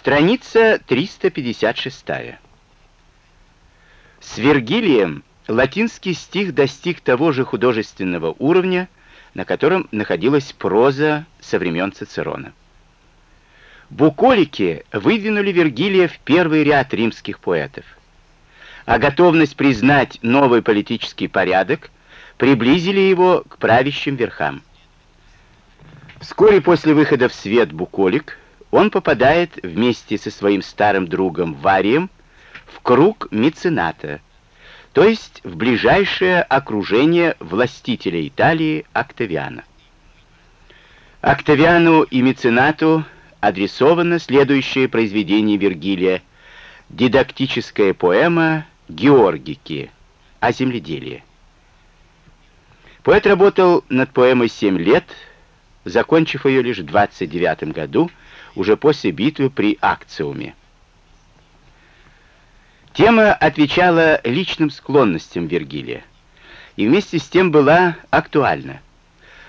Страница 356. С Вергилием латинский стих достиг того же художественного уровня, на котором находилась проза со времен Цицерона. Буколики выдвинули Вергилия в первый ряд римских поэтов, а готовность признать новый политический порядок приблизили его к правящим верхам. Вскоре после выхода в свет Буколик он попадает вместе со своим старым другом Варием в круг мецената, то есть в ближайшее окружение властителя Италии Октавиана. Октавиану и меценату адресовано следующее произведение Вергилия «Дидактическая поэма Георгики» о земледелии. Поэт работал над поэмой 7 лет, закончив ее лишь в 29 году, уже после битвы при Акциуме. Тема отвечала личным склонностям Вергилия и вместе с тем была актуальна.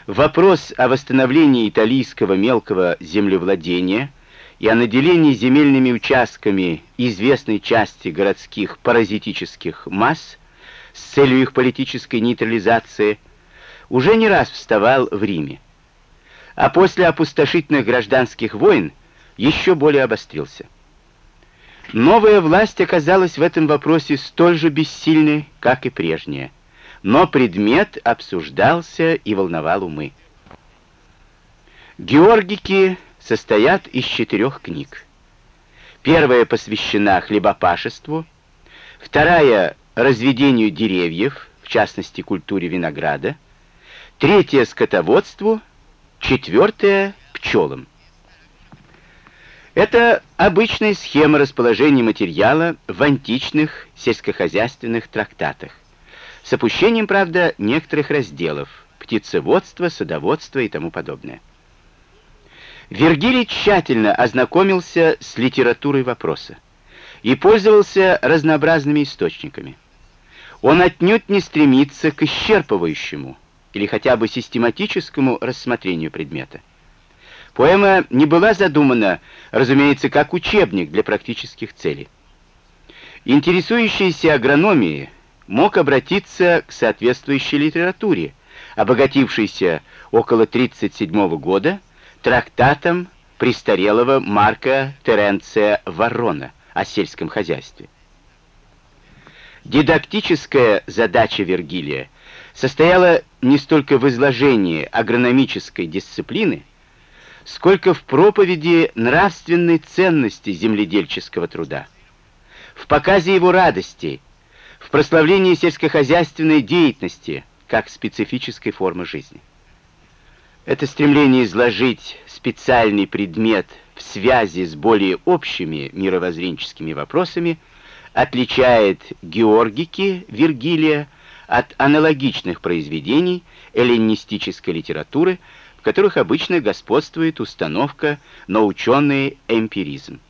Вопрос о восстановлении италийского мелкого землевладения и о наделении земельными участками известной части городских паразитических масс с целью их политической нейтрализации уже не раз вставал в Риме а после опустошительных гражданских войн еще более обострился. Новая власть оказалась в этом вопросе столь же бессильной, как и прежняя, но предмет обсуждался и волновал умы. Георгики состоят из четырех книг. Первая посвящена хлебопашеству, вторая — разведению деревьев, в частности культуре винограда, третья — скотоводству — Четвертое — пчелам. Это обычная схема расположения материала в античных сельскохозяйственных трактатах, с опущением, правда, некоторых разделов — птицеводство, садоводство и тому подобное. Вергилий тщательно ознакомился с литературой вопроса и пользовался разнообразными источниками. Он отнюдь не стремится к исчерпывающему, или хотя бы систематическому рассмотрению предмета. Поэма не была задумана, разумеется, как учебник для практических целей. Интересующийся агрономией мог обратиться к соответствующей литературе, обогатившейся около 1937 года трактатом престарелого Марка Теренция Ворона о сельском хозяйстве. Дидактическая задача Вергилия – состояла не столько в изложении агрономической дисциплины, сколько в проповеди нравственной ценности земледельческого труда, в показе его радости, в прославлении сельскохозяйственной деятельности как специфической формы жизни. Это стремление изложить специальный предмет в связи с более общими мировоззренческими вопросами отличает Георгики Вергилия от аналогичных произведений эллинистической литературы, в которых обычно господствует установка на ученый эмпиризм.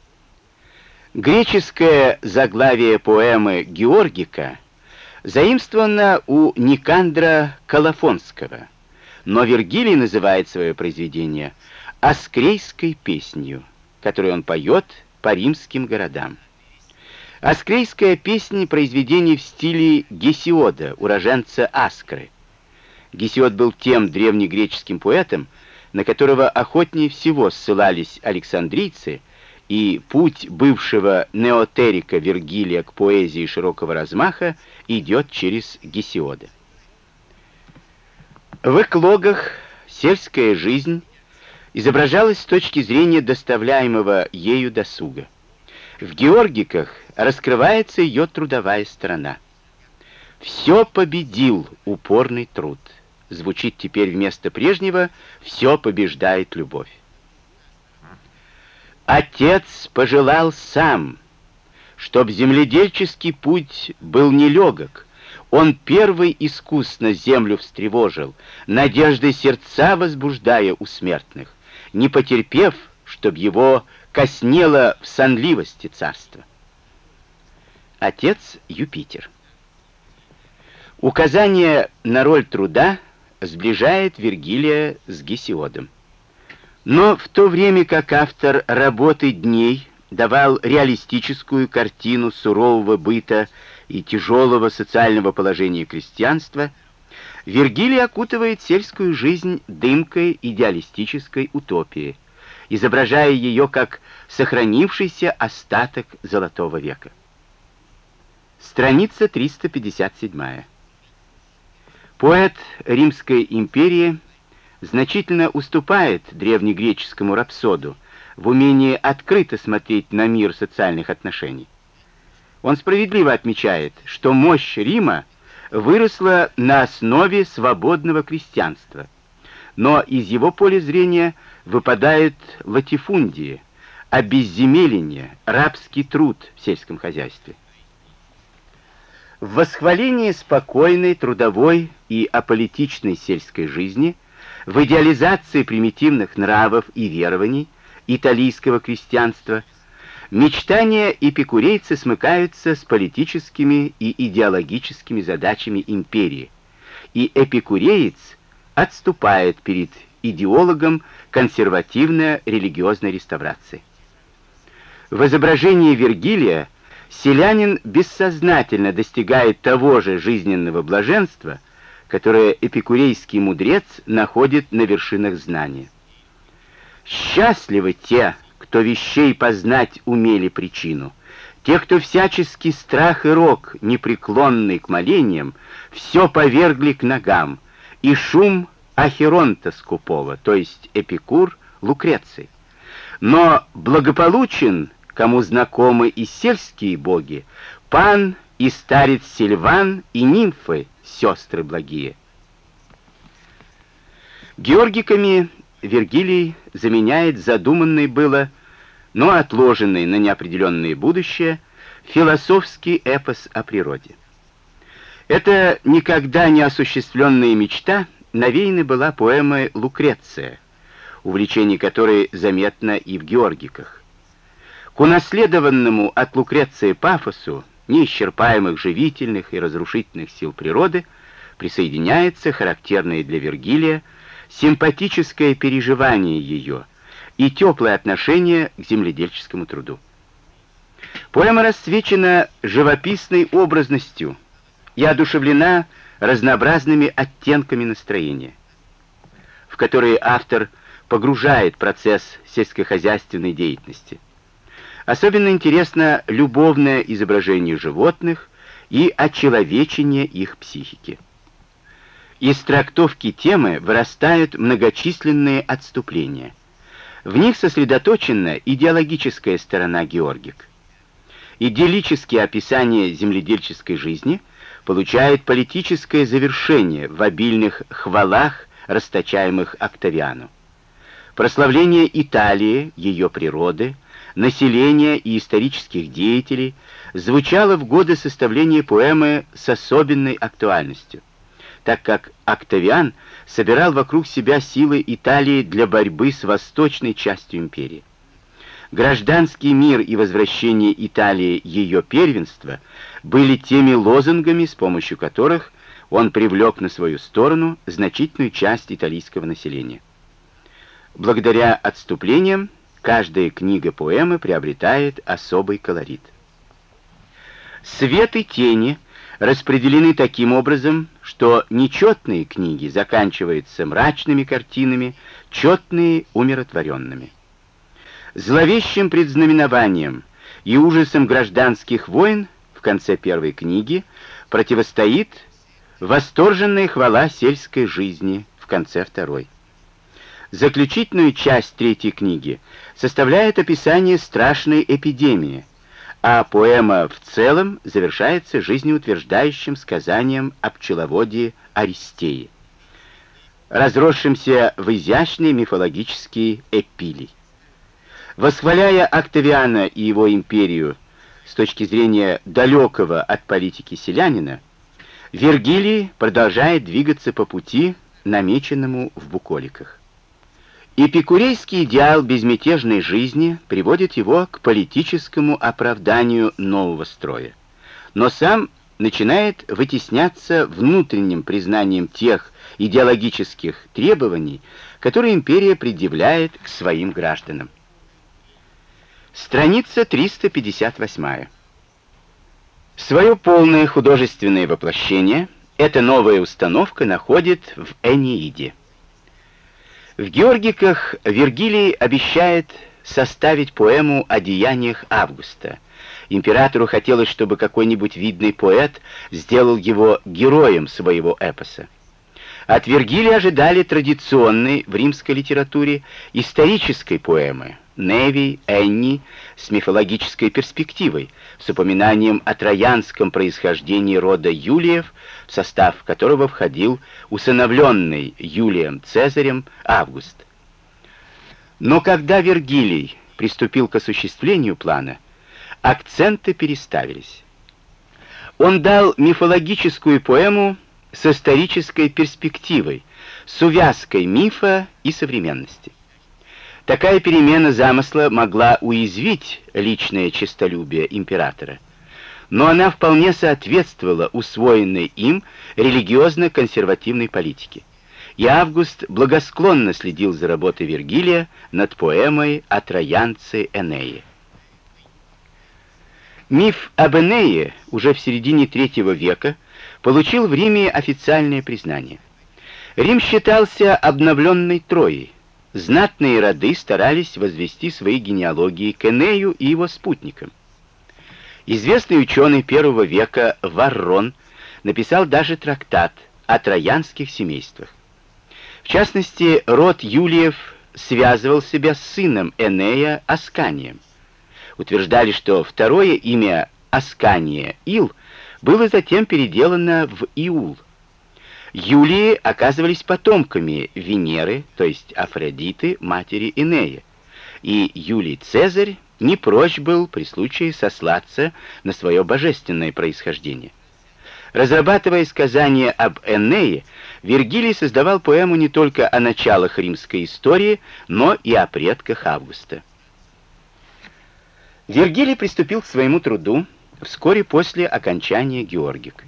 Греческое заглавие поэмы Георгика заимствовано у Никандра Колофонского, но Вергилий называет свое произведение «Аскрейской песнью», которую он поет по римским городам. Аскрейская песня — произведение в стиле Гесиода, уроженца Аскры. Гесиод был тем древнегреческим поэтом, на которого охотнее всего ссылались александрийцы, и путь бывшего неотерика Вергилия к поэзии широкого размаха идет через Гесиода. В эклогах сельская жизнь изображалась с точки зрения доставляемого ею досуга. В Георгиках раскрывается ее трудовая сторона. «Все победил упорный труд». Звучит теперь вместо прежнего «все побеждает любовь». Отец пожелал сам, чтоб земледельческий путь был нелегок. Он первый искусно землю встревожил, надежды сердца возбуждая у смертных, не потерпев, чтоб его коснело в сонливости царства. Отец Юпитер. Указание на роль труда сближает Вергилия с Гесиодом. Но в то время как автор работы дней давал реалистическую картину сурового быта и тяжелого социального положения крестьянства, Вергилий окутывает сельскую жизнь дымкой идеалистической утопии, изображая ее как сохранившийся остаток Золотого века. Страница 357. Поэт Римской империи значительно уступает древнегреческому рапсоду в умении открыто смотреть на мир социальных отношений. Он справедливо отмечает, что мощь Рима выросла на основе свободного крестьянства, но из его поля зрения выпадают латифундии, обезземеление, рабский труд в сельском хозяйстве. В восхвалении спокойной, трудовой и аполитичной сельской жизни, в идеализации примитивных нравов и верований италийского крестьянства, мечтания эпикурейца смыкаются с политическими и идеологическими задачами империи, и эпикуреец отступает перед идеологом консервативно-религиозной реставрации. В изображении Вергилия селянин бессознательно достигает того же жизненного блаженства, которое эпикурейский мудрец находит на вершинах знания. Счастливы те, кто вещей познать умели причину, те, кто всяческий страх и рок, непреклонный к молениям, все повергли к ногам, и шум Ахеронта скупого, то есть Эпикур, Лукреций. Но благополучен кому знакомы и сельские боги, пан и старец Сильван и нимфы, сестры благие. Георгиками Вергилий заменяет задуманный было, но отложенный на неопределенное будущее, философский эпос о природе. Эта никогда не осуществленная мечта навеяна была поэмой «Лукреция», увлечение которой заметно и в Георгиках. К унаследованному от Лукреции пафосу неисчерпаемых живительных и разрушительных сил природы присоединяется характерное для Вергилия симпатическое переживание ее и теплое отношение к земледельческому труду. Поэма расцвечена живописной образностью и одушевлена разнообразными оттенками настроения, в которые автор погружает процесс сельскохозяйственной деятельности – Особенно интересно любовное изображение животных и очеловечение их психики. Из трактовки темы вырастают многочисленные отступления. В них сосредоточена идеологическая сторона Георгик. Идиллические описания земледельческой жизни получают политическое завершение в обильных хвалах, расточаемых Октавиану. Прославление Италии, ее природы – населения и исторических деятелей звучало в годы составления поэмы с особенной актуальностью, так как Октавиан собирал вокруг себя силы Италии для борьбы с восточной частью империи. Гражданский мир и возвращение Италии ее первенства были теми лозунгами, с помощью которых он привлек на свою сторону значительную часть итальянского населения. Благодаря отступлениям каждая книга поэмы приобретает особый колорит. Свет и тени распределены таким образом, что нечетные книги заканчиваются мрачными картинами, четные — умиротворенными. Зловещим предзнаменованием и ужасом гражданских войн в конце первой книги противостоит восторженная хвала сельской жизни в конце второй. Заключительную часть третьей книги составляет описание страшной эпидемии, а поэма в целом завершается жизнеутверждающим сказанием о пчеловоде Аристеи, разросшимся в изящный мифологический эпилий. Восхваляя Октавиана и его империю с точки зрения далекого от политики селянина, Вергилий продолжает двигаться по пути, намеченному в буколиках. Эпикурейский идеал безмятежной жизни приводит его к политическому оправданию нового строя, но сам начинает вытесняться внутренним признанием тех идеологических требований, которые империя предъявляет к своим гражданам. Страница 358. Свое полное художественное воплощение эта новая установка находит в Энеиде. В Георгиках Вергилий обещает составить поэму о деяниях Августа. Императору хотелось, чтобы какой-нибудь видный поэт сделал его героем своего эпоса. От Вергилия ожидали традиционной в римской литературе исторической поэмы Неви, Энни с мифологической перспективой, с упоминанием о троянском происхождении рода Юлиев, в состав которого входил усыновленный Юлием Цезарем Август. Но когда Вергилий приступил к осуществлению плана, акценты переставились. Он дал мифологическую поэму с исторической перспективой, с увязкой мифа и современности. Такая перемена замысла могла уязвить личное честолюбие императора, но она вполне соответствовала усвоенной им религиозно-консервативной политике. И Август благосклонно следил за работой Вергилия над поэмой о троянце Энее. Миф об Энее уже в середине третьего века получил в Риме официальное признание. Рим считался обновленной Троей, знатные роды старались возвести свои генеалогии к Энею и его спутникам. Известный ученый первого века Варрон написал даже трактат о троянских семействах. В частности, род Юлиев связывал себя с сыном Энея Асканием. Утверждали, что второе имя Аскания, Ил, было затем переделано в Иул – Юлии оказывались потомками Венеры, то есть Афродиты, матери Инея, и Юлий Цезарь не прочь был при случае сослаться на свое божественное происхождение. Разрабатывая сказания об Энее, Вергилий создавал поэму не только о началах римской истории, но и о предках Августа. Вергилий приступил к своему труду вскоре после окончания Георгик.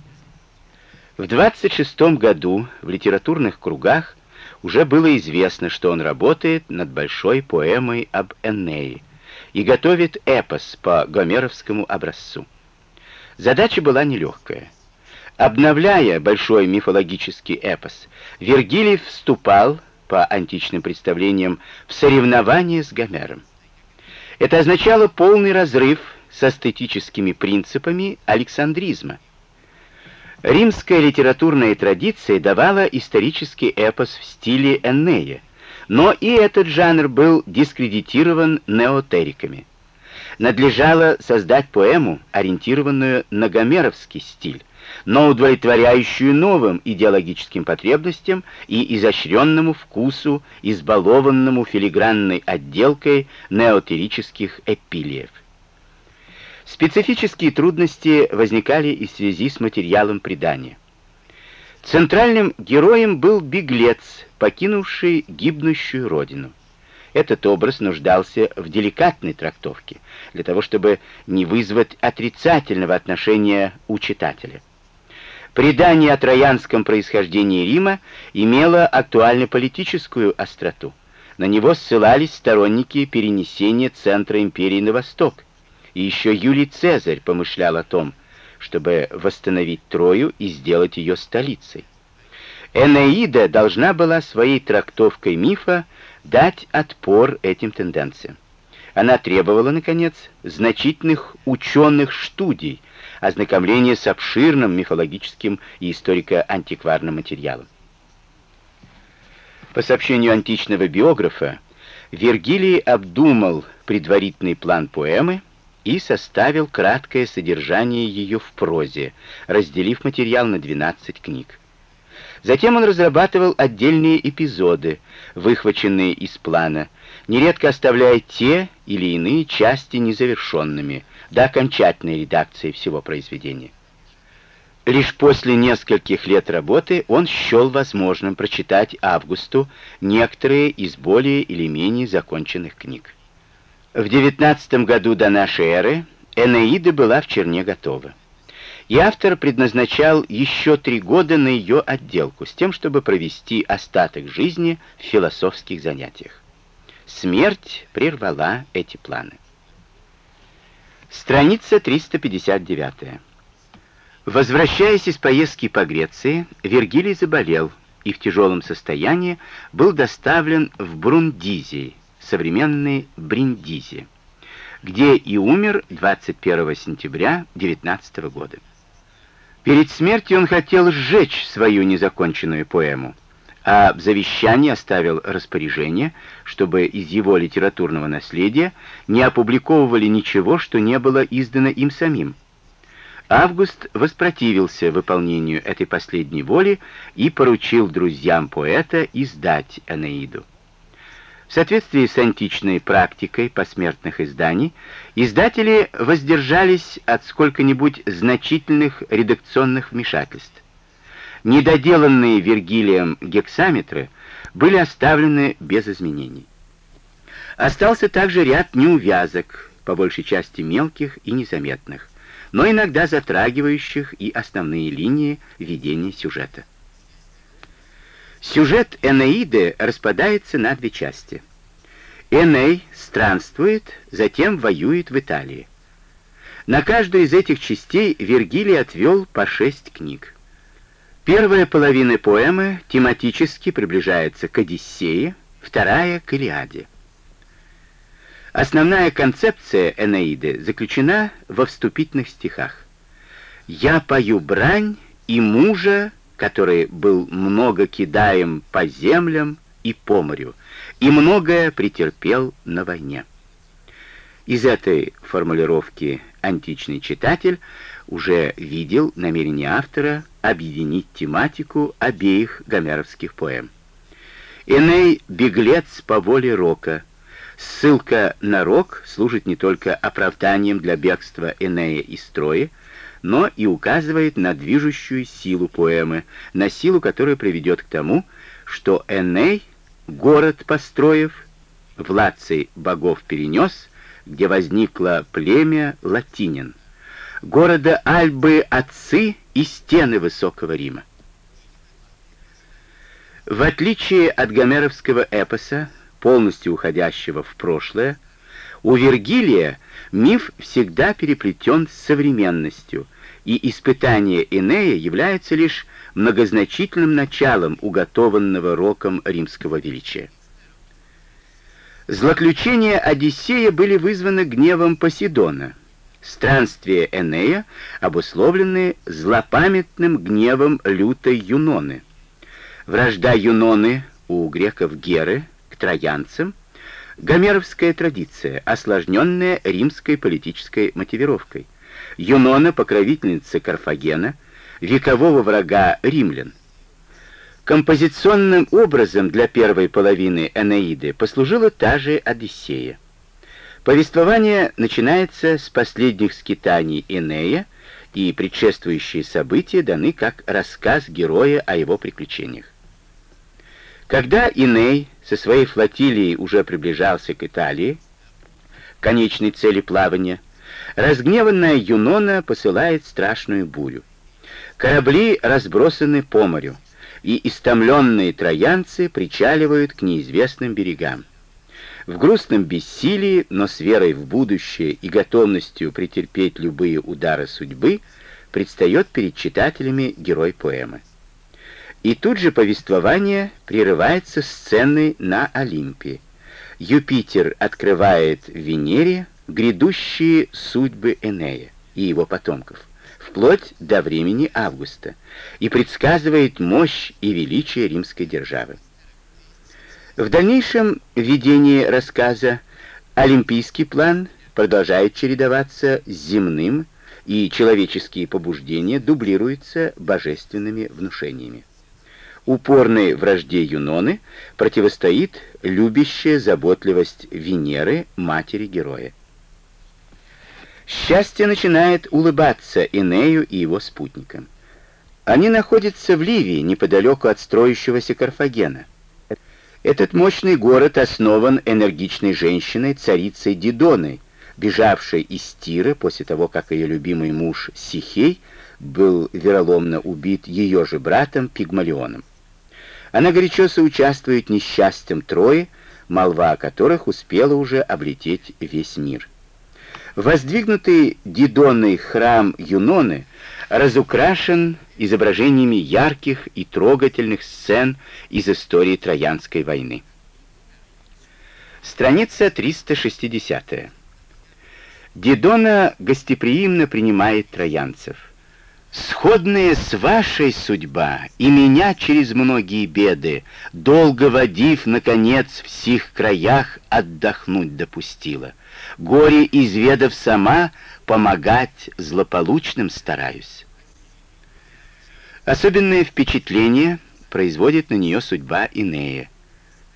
В 26 году в литературных кругах уже было известно, что он работает над большой поэмой об Эннее и готовит эпос по гомеровскому образцу. Задача была нелегкая. Обновляя большой мифологический эпос, Вергилий вступал, по античным представлениям, в соревнование с Гомером. Это означало полный разрыв с эстетическими принципами александризма, Римская литературная традиция давала исторический эпос в стиле Эннея, но и этот жанр был дискредитирован неотериками. Надлежало создать поэму, ориентированную на гомеровский стиль, но удовлетворяющую новым идеологическим потребностям и изощренному вкусу, избалованному филигранной отделкой неотерических эпилиев. Специфические трудности возникали и в связи с материалом предания. Центральным героем был беглец, покинувший гибнущую родину. Этот образ нуждался в деликатной трактовке, для того, чтобы не вызвать отрицательного отношения у читателя. Предание о троянском происхождении Рима имело актуально-политическую остроту. На него ссылались сторонники перенесения центра империи на восток – и еще Юлий Цезарь помышлял о том, чтобы восстановить Трою и сделать ее столицей. Энеида должна была своей трактовкой мифа дать отпор этим тенденциям. Она требовала, наконец, значительных ученых студий, ознакомления с обширным мифологическим и историко-антикварным материалом. По сообщению античного биографа, Вергилий обдумал предварительный план поэмы, и составил краткое содержание ее в прозе, разделив материал на 12 книг. Затем он разрабатывал отдельные эпизоды, выхваченные из плана, нередко оставляя те или иные части незавершенными до окончательной редакции всего произведения. Лишь после нескольких лет работы он счел возможным прочитать Августу некоторые из более или менее законченных книг. В девятнадцатом году до нашей эры Энеида была в черне готова. И автор предназначал еще три года на ее отделку, с тем, чтобы провести остаток жизни в философских занятиях. Смерть прервала эти планы. Страница 359. Возвращаясь из поездки по Греции, Вергилий заболел и в тяжелом состоянии был доставлен в Брундизи, современный Бриндизи, где и умер 21 сентября 19 года. Перед смертью он хотел сжечь свою незаконченную поэму, а в завещании оставил распоряжение, чтобы из его литературного наследия не опубликовывали ничего, что не было издано им самим. Август воспротивился выполнению этой последней воли и поручил друзьям поэта издать Энеиду. В соответствии с античной практикой посмертных изданий, издатели воздержались от сколько-нибудь значительных редакционных вмешательств. Недоделанные Вергилием гексаметры были оставлены без изменений. Остался также ряд неувязок, по большей части мелких и незаметных, но иногда затрагивающих и основные линии ведения сюжета. Сюжет Энеиды распадается на две части. Эней странствует, затем воюет в Италии. На каждую из этих частей Вергилий отвел по шесть книг. Первая половина поэмы тематически приближается к Одиссее, вторая — к Илиаде. Основная концепция Энеиды заключена во вступительных стихах. «Я пою брань и мужа, который был много кидаем по землям и по морю, и многое претерпел на войне». Из этой формулировки античный читатель уже видел намерение автора объединить тематику обеих гомеровских поэм. Эней — беглец по воле Рока. Ссылка на Рок служит не только оправданием для бегства Энея из строя, но и указывает на движущую силу поэмы, на силу, которая приведет к тому, что Эней, город построив, владцей богов перенес, где возникло племя латинин, города Альбы отцы и стены Высокого Рима. В отличие от гомеровского эпоса, полностью уходящего в прошлое, у Вергилия миф всегда переплетен с современностью, и испытание Энея является лишь многозначительным началом уготованного роком римского величия. Злоключения Одиссея были вызваны гневом Посейдона – Странствия Энея обусловлены злопамятным гневом лютой Юноны. Вражда Юноны у греков Геры к троянцам — гомеровская традиция, осложненная римской политической мотивировкой. Юнона — покровительница Карфагена, векового врага римлян. Композиционным образом для первой половины Энеиды послужила та же Одиссея. Повествование начинается с последних скитаний Энея, и предшествующие события даны как рассказ героя о его приключениях. Когда Иней со своей флотилией уже приближался к Италии, конечной цели плавания, разгневанная Юнона посылает страшную бурю. Корабли разбросаны по морю, и истомленные троянцы причаливают к неизвестным берегам. В грустном бессилии, но с верой в будущее и готовностью претерпеть любые удары судьбы, предстает перед читателями герой поэмы. И тут же повествование прерывается сценой на Олимпе. Юпитер открывает Венере грядущие судьбы Энея и его потомков, вплоть до времени Августа, и предсказывает мощь и величие римской державы. В дальнейшем ведении рассказа олимпийский план продолжает чередоваться с земным, и человеческие побуждения дублируются божественными внушениями. Упорной вражде Юноны противостоит любящая заботливость Венеры, матери героя. Счастье начинает улыбаться Инею и его спутникам. Они находятся в Ливии, неподалеку от строящегося Карфагена. Этот мощный город основан энергичной женщиной, царицей Дидоной, бежавшей из Тиры после того, как ее любимый муж Сихей был вероломно убит ее же братом Пигмалионом. Она горячо соучаствует несчастьем Трои, молва о которых успела уже облететь весь мир. Воздвигнутый Дидонной храм Юноны разукрашен изображениями ярких и трогательных сцен из истории Троянской войны. Страница 360. Дидона гостеприимно принимает троянцев. Сходная с вашей судьба, и меня через многие беды, долго водив, наконец, в сих краях отдохнуть допустила. Горе изведав сама, помогать злополучным стараюсь. Особенное впечатление производит на нее судьба Инея.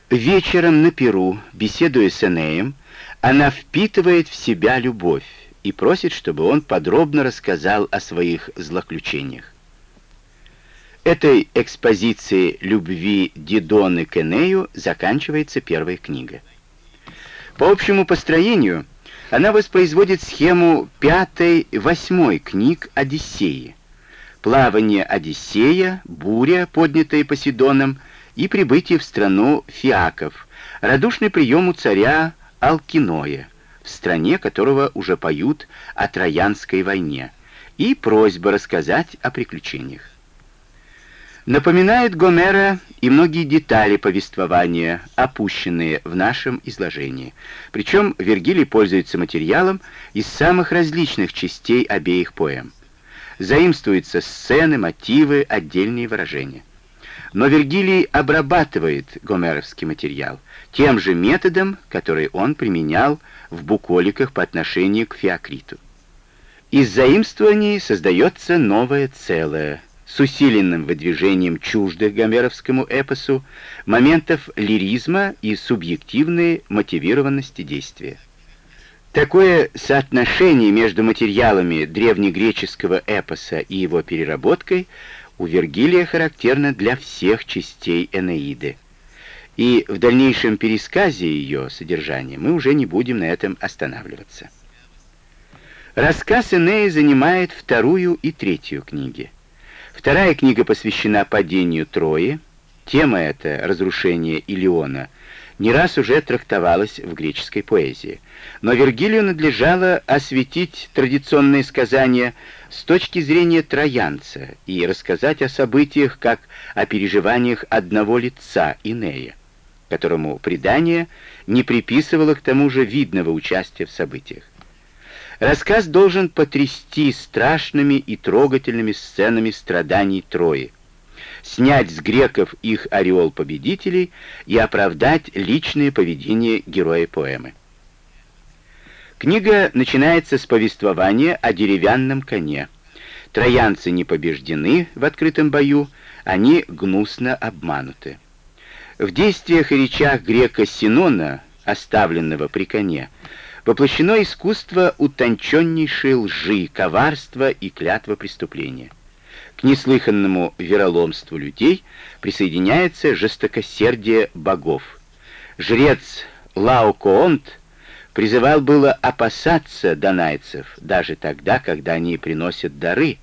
Вечером на Перу, беседуя с Энеем, она впитывает в себя любовь и просит, чтобы он подробно рассказал о своих злоключениях. Этой экспозицией любви Дидоны к Энею заканчивается первая книга. По общему построению она воспроизводит схему пятой-восьмой книг Одиссеи. Плавание Одиссея, буря, поднятая Посейдоном, и прибытие в страну фиаков, радушный прием у царя Алкиноя, в стране которого уже поют о Троянской войне, и просьба рассказать о приключениях. Напоминает Гомера и многие детали повествования, опущенные в нашем изложении. Причем Вергилий пользуется материалом из самых различных частей обеих поэм. Заимствуются сцены, мотивы, отдельные выражения. Но Вергилий обрабатывает гомеровский материал тем же методом, который он применял в буколиках по отношению к Феокриту. Из заимствований создается новое целое, с усиленным выдвижением чуждых гомеровскому эпосу моментов лиризма и субъективной мотивированности действия. Такое соотношение между материалами древнегреческого эпоса и его переработкой у Вергилия характерно для всех частей Энеиды. И в дальнейшем пересказе ее содержания мы уже не будем на этом останавливаться. Рассказ Энея занимает вторую и третью книги. Вторая книга посвящена падению Трои. Тема эта, разрушение Илиона, не раз уже трактовалась в греческой поэзии. Но Вергилию надлежало осветить традиционные сказания с точки зрения троянца и рассказать о событиях как о переживаниях одного лица, Инея, которому предание не приписывало к тому же видного участия в событиях. Рассказ должен потрясти страшными и трогательными сценами страданий Трои, снять с греков их ореол победителей и оправдать личное поведение героя поэмы. Книга начинается с повествования о деревянном коне. Троянцы не побеждены в открытом бою, они гнусно обмануты. В действиях и речах грека Синона, оставленного при коне, воплощено искусство утонченнейшей лжи, коварства и клятва преступления. К неслыханному вероломству людей присоединяется жестокосердие богов. Жрец Лаокоонт призывал было опасаться донайцев, даже тогда, когда они приносят дары.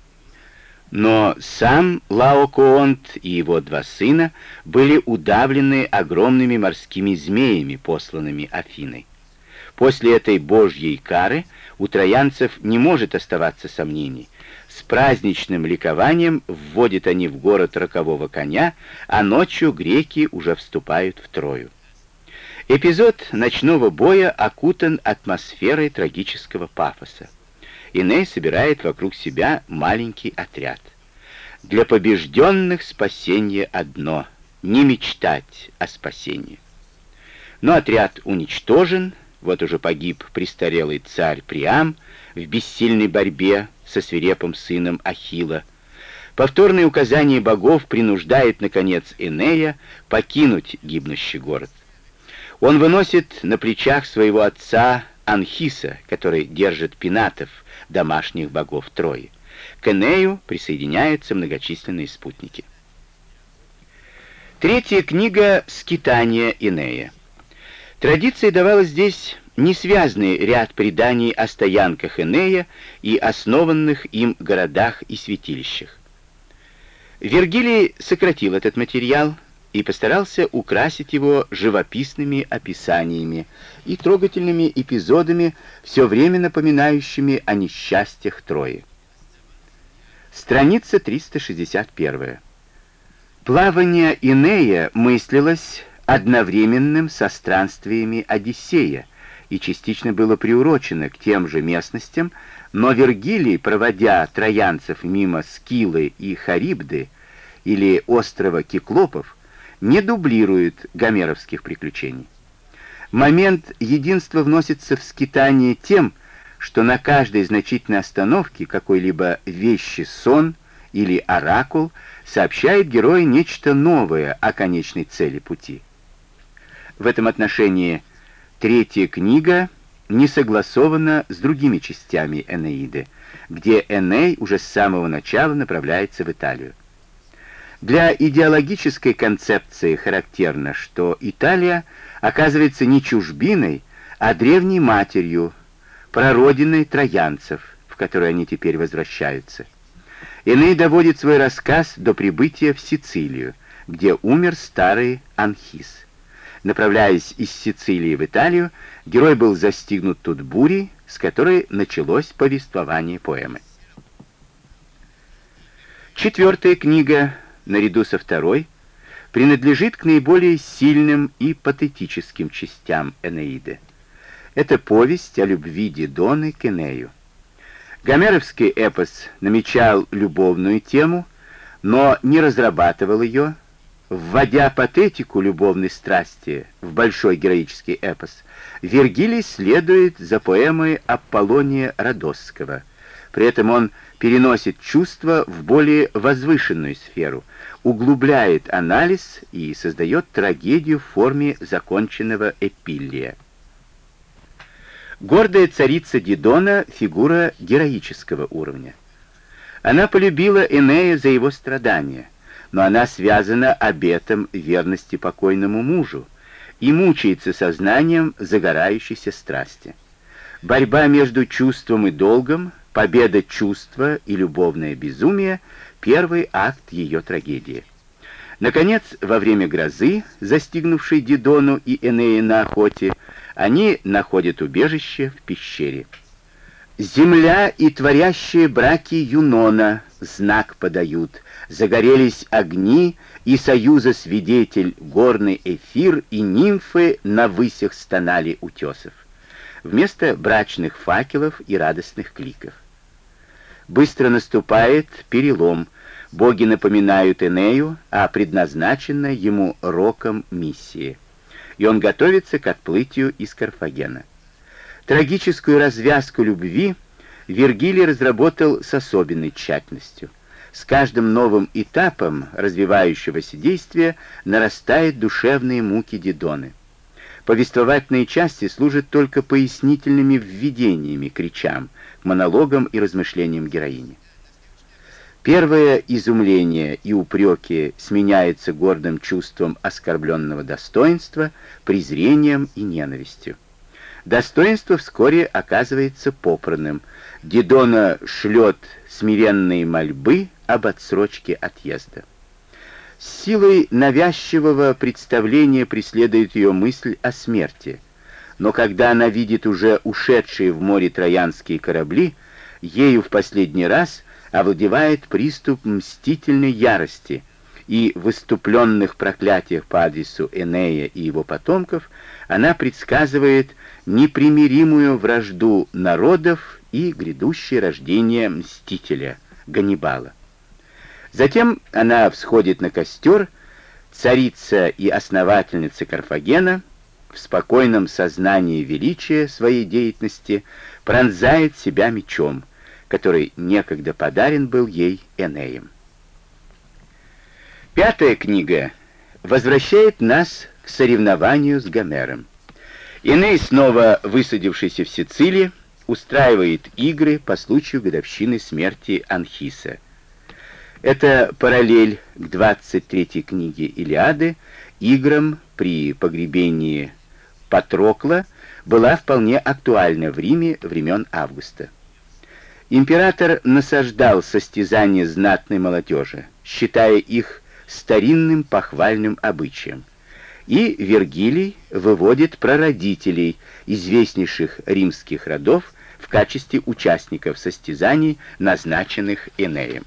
Но сам Лаокоонт и его два сына были удавлены огромными морскими змеями, посланными Афиной. После этой божьей кары у троянцев не может оставаться сомнений. С праздничным ликованием вводят они в город рокового коня, а ночью греки уже вступают в Трою. Эпизод ночного боя окутан атмосферой трагического пафоса. Иней собирает вокруг себя маленький отряд. Для побежденных спасение одно — не мечтать о спасении. Но отряд уничтожен, вот уже погиб престарелый царь Приам в бессильной борьбе со свирепым сыном Ахила. Повторное указание богов принуждает, наконец, Энея покинуть гибнущий город. Он выносит на плечах своего отца Анхиса, который держит пинатов, домашних богов Трои. К Энею присоединяются многочисленные спутники. Третья книга «Скитания Инея». Традиция давала здесь несвязный ряд преданий о стоянках Энея и основанных им городах и святилищах. Вергилий сократил этот материал и постарался украсить его живописными описаниями и трогательными эпизодами, все время напоминающими о несчастьях Трои. Страница 361. Плавание Инея мыслилось одновременным со странствиями Одиссея и частично было приурочено к тем же местностям, но Вергилий, проводя троянцев мимо Скилы и Харибды или острова Киклопов, не дублирует гомеровских приключений. Момент единства вносится в скитание тем, что на каждой значительной остановке какой-либо вещи сон или оракул сообщает герою нечто новое о конечной цели пути. В этом отношении третья книга не согласована с другими частями Энеиды, где Эней уже с самого начала направляется в Италию. Для идеологической концепции характерно, что Италия оказывается не чужбиной, а древней матерью, прародиной троянцев, в которой они теперь возвращаются. Иные доводит свой рассказ до прибытия в Сицилию, где умер старый Анхис. Направляясь из Сицилии в Италию, герой был застигнут тут бурей, с которой началось повествование поэмы. Четвертая книга наряду со второй, принадлежит к наиболее сильным и патетическим частям Энеиды. Это повесть о любви Дидоны к Энею. Гомеровский эпос намечал любовную тему, но не разрабатывал ее, вводя патетику любовной страсти в большой героический эпос. Вергилий следует за поэмой Аполлония Родосского. При этом он переносит чувства в более возвышенную сферу, углубляет анализ и создает трагедию в форме законченного эпиллия. Гордая царица Дидона — фигура героического уровня. Она полюбила Энея за его страдания, но она связана обетом верности покойному мужу и мучается сознанием загорающейся страсти. Борьба между чувством и долгом — Победа чувства и любовное безумие — первый акт ее трагедии. Наконец, во время грозы, застигнувшей Дидону и Энея на охоте, они находят убежище в пещере. Земля и творящие браки Юнона знак подают, загорелись огни, и союза свидетель горный эфир и нимфы на высях стонали утесов. Вместо брачных факелов и радостных кликов. Быстро наступает перелом. Боги напоминают Энею о предназначенной ему роком миссии. И он готовится к отплытию из Карфагена. Трагическую развязку любви Вергилий разработал с особенной тщательностью. С каждым новым этапом развивающегося действия нарастают душевные муки Дидоны. Повествовательные части служат только пояснительными введениями к речам, к монологам и размышлениям героини. Первое изумление и упреки сменяются гордым чувством оскорбленного достоинства, презрением и ненавистью. Достоинство вскоре оказывается попранным. Дидона шлет смиренные мольбы об отсрочке отъезда. С силой навязчивого представления преследует ее мысль о смерти. Но когда она видит уже ушедшие в море троянские корабли, ею в последний раз овладевает приступ мстительной ярости, и в выступленных проклятиях по адресу Энея и его потомков она предсказывает непримиримую вражду народов и грядущее рождение Мстителя, Ганнибала. Затем она всходит на костер, царица и основательница Карфагена, в спокойном сознании величия своей деятельности, пронзает себя мечом, который некогда подарен был ей Энеем. Пятая книга возвращает нас к соревнованию с Гомером. Эней, снова высадившийся в Сицилии, устраивает игры по случаю годовщины смерти Анхиса. Это параллель к 23 книге Илиады, играм при погребении Патрокла была вполне актуальна в Риме времен Августа. Император насаждал состязания знатной молодежи, считая их старинным похвальным обычаям. И Вергилий выводит прародителей известнейших римских родов в качестве участников состязаний, назначенных Энеем.